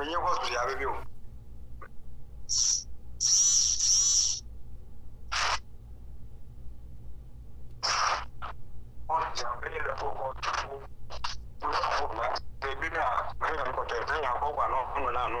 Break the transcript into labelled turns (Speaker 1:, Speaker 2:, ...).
Speaker 1: wɔnyɛ hospital yaba bi o
Speaker 2: Ebi na, ebi na nkɔtɔ, ebi na akɔkɔ anọ, ɔnọ na anọ.